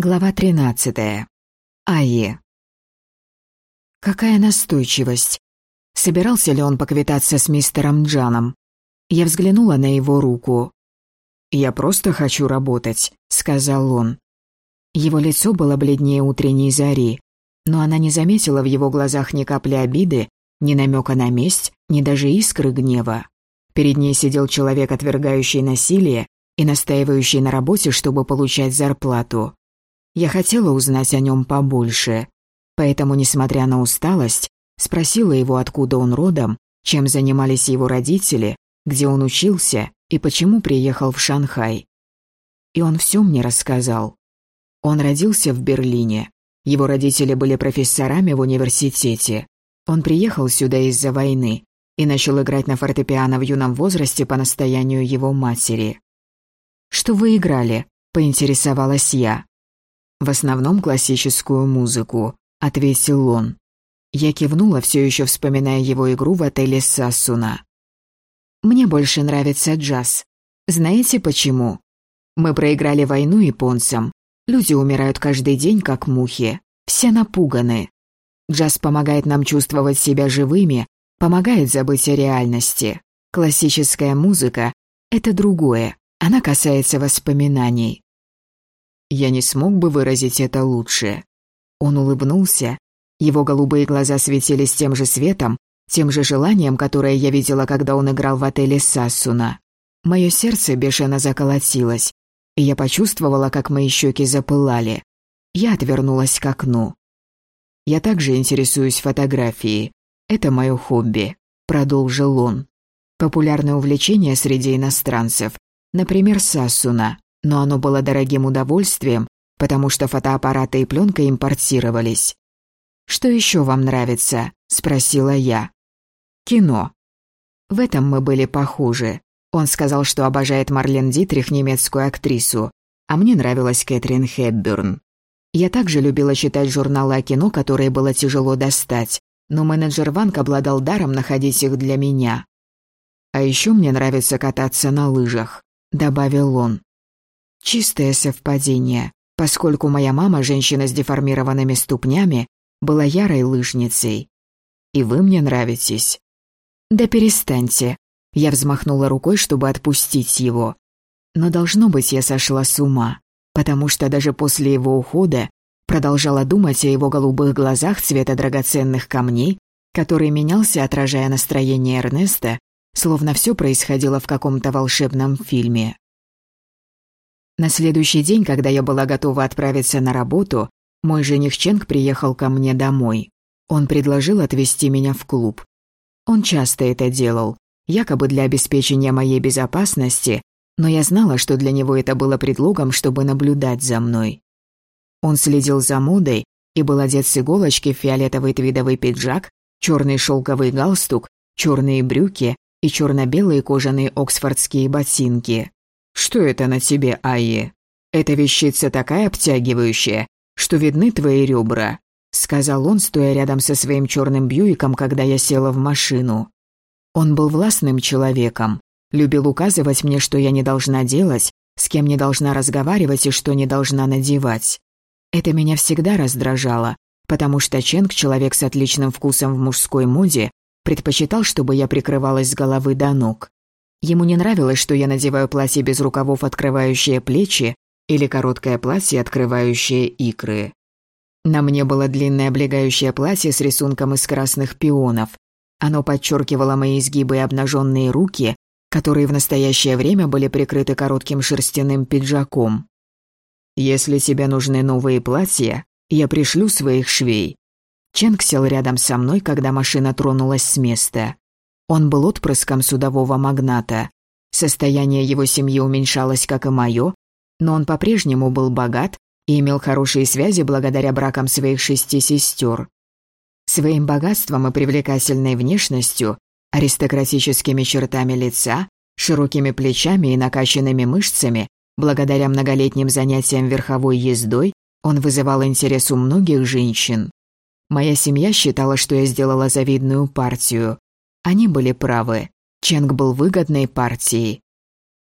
Глава 13. Айе. Какая настойчивость. Собирался ли он поквитаться с мистером Джаном? Я взглянула на его руку. «Я просто хочу работать», — сказал он. Его лицо было бледнее утренней зари, но она не заметила в его глазах ни капли обиды, ни намека на месть, ни даже искры гнева. Перед ней сидел человек, отвергающий насилие и настаивающий на работе, чтобы получать зарплату. Я хотела узнать о нем побольше, поэтому, несмотря на усталость, спросила его, откуда он родом, чем занимались его родители, где он учился и почему приехал в Шанхай. И он все мне рассказал. Он родился в Берлине. Его родители были профессорами в университете. Он приехал сюда из-за войны и начал играть на фортепиано в юном возрасте по настоянию его матери. «Что вы играли?» – поинтересовалась я. «В основном классическую музыку», — ответил он. Я кивнула, все еще вспоминая его игру в отеле Сассуна. «Мне больше нравится джаз. Знаете почему? Мы проиграли войну японцам. Люди умирают каждый день, как мухи. Все напуганы. Джаз помогает нам чувствовать себя живыми, помогает забыть о реальности. Классическая музыка — это другое. Она касается воспоминаний. Я не смог бы выразить это лучше. Он улыбнулся. Его голубые глаза светились тем же светом, тем же желанием, которое я видела, когда он играл в отеле Сассуна. Мое сердце бешено заколотилось, и я почувствовала, как мои щеки запылали. Я отвернулась к окну. «Я также интересуюсь фотографией. Это мое хобби», — продолжил он. «Популярное увлечение среди иностранцев, например, Сассуна но оно было дорогим удовольствием, потому что фотоаппараты и пленка импортировались. «Что еще вам нравится?» – спросила я. «Кино». В этом мы были похожи. Он сказал, что обожает Марлен Дитрих, немецкую актрису, а мне нравилась Кэтрин Хепберн. Я также любила читать журналы о кино, которые было тяжело достать, но менеджер Ванк обладал даром находить их для меня. «А еще мне нравится кататься на лыжах», — добавил он. Чистое совпадение, поскольку моя мама, женщина с деформированными ступнями, была ярой лыжницей. И вы мне нравитесь. Да перестаньте. Я взмахнула рукой, чтобы отпустить его. Но должно быть, я сошла с ума, потому что даже после его ухода продолжала думать о его голубых глазах цвета драгоценных камней, который менялся, отражая настроение Эрнеста, словно все происходило в каком-то волшебном фильме. На следующий день, когда я была готова отправиться на работу, мой жених Ченг приехал ко мне домой. Он предложил отвезти меня в клуб. Он часто это делал, якобы для обеспечения моей безопасности, но я знала, что для него это было предлогом, чтобы наблюдать за мной. Он следил за модой и был одет с иголочки в фиолетовый твидовый пиджак, черный шелковый галстук, черные брюки и черно-белые кожаные оксфордские ботинки. «Что это на тебе, Айе? Эта вещица такая обтягивающая, что видны твои ребра», — сказал он, стоя рядом со своим черным Бьюиком, когда я села в машину. Он был властным человеком, любил указывать мне, что я не должна делать, с кем не должна разговаривать и что не должна надевать. Это меня всегда раздражало, потому что Ченг, человек с отличным вкусом в мужской моде, предпочитал, чтобы я прикрывалась с головы до ног. Ему не нравилось, что я надеваю платье без рукавов, открывающее плечи, или короткое платье, открывающее икры. На мне было длинное облегающее платье с рисунком из красных пионов. Оно подчеркивало мои изгибы и обнаженные руки, которые в настоящее время были прикрыты коротким шерстяным пиджаком. «Если тебе нужны новые платья, я пришлю своих швей». Ченг сел рядом со мной, когда машина тронулась с места. Он был отпрыском судового магната. Состояние его семьи уменьшалось, как и мое, но он по-прежнему был богат и имел хорошие связи благодаря бракам своих шести сестер. Своим богатством и привлекательной внешностью, аристократическими чертами лица, широкими плечами и накачанными мышцами, благодаря многолетним занятиям верховой ездой, он вызывал интерес у многих женщин. Моя семья считала, что я сделала завидную партию. Они были правы. Ченг был выгодной партией.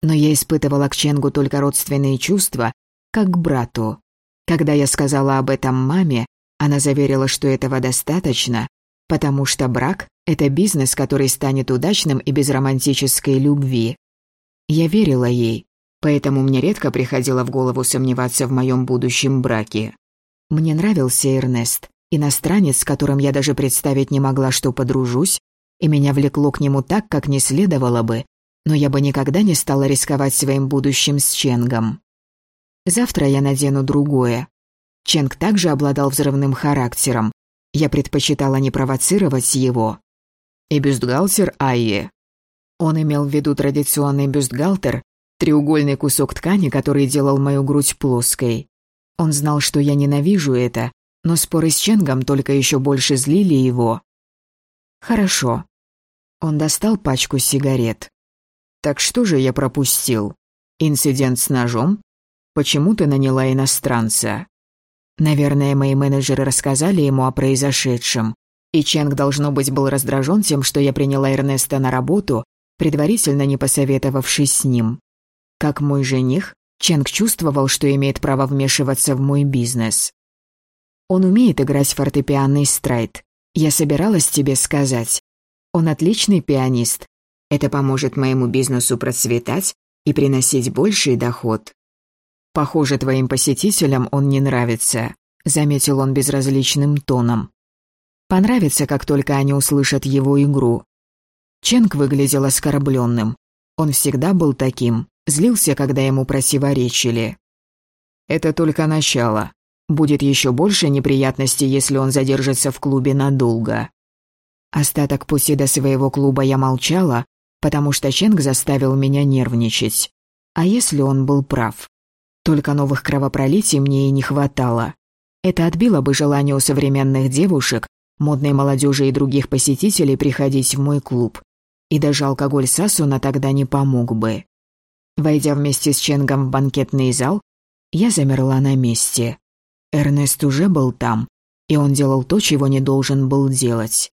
Но я испытывала к Ченгу только родственные чувства, как к брату. Когда я сказала об этом маме, она заверила, что этого достаточно, потому что брак – это бизнес, который станет удачным и без романтической любви. Я верила ей, поэтому мне редко приходило в голову сомневаться в моем будущем браке. Мне нравился Эрнест, иностранец, с которым я даже представить не могла, что подружусь, и меня влекло к нему так, как не следовало бы, но я бы никогда не стала рисковать своим будущим с Ченгом. Завтра я надену другое. Ченг также обладал взрывным характером. Я предпочитала не провоцировать его. И бюстгальтер Айе. Он имел в виду традиционный бюстгальтер, треугольный кусок ткани, который делал мою грудь плоской. Он знал, что я ненавижу это, но споры с Ченгом только еще больше злили его. «Хорошо». Он достал пачку сигарет. «Так что же я пропустил? Инцидент с ножом? Почему ты наняла иностранца?» Наверное, мои менеджеры рассказали ему о произошедшем, и Ченг, должно быть, был раздражен тем, что я приняла Эрнеста на работу, предварительно не посоветовавшись с ним. Как мой жених, Ченг чувствовал, что имеет право вмешиваться в мой бизнес. Он умеет играть фортепианный страйт. Я собиралась тебе сказать. Он отличный пианист. Это поможет моему бизнесу процветать и приносить больший доход. Похоже, твоим посетителям он не нравится, заметил он безразличным тоном. Понравится, как только они услышат его игру. Ченг выглядел оскорбленным. Он всегда был таким, злился, когда ему противоречили. Это только начало. Будет еще больше неприятностей, если он задержится в клубе надолго. Остаток пути до своего клуба я молчала, потому что Ченг заставил меня нервничать. А если он был прав? Только новых кровопролитий мне и не хватало. Это отбило бы желание у современных девушек, модной молодежи и других посетителей приходить в мой клуб. И даже алкоголь Сасуна тогда не помог бы. Войдя вместе с Ченгом в банкетный зал, я замерла на месте. Эрнест уже был там, и он делал то, чего не должен был делать.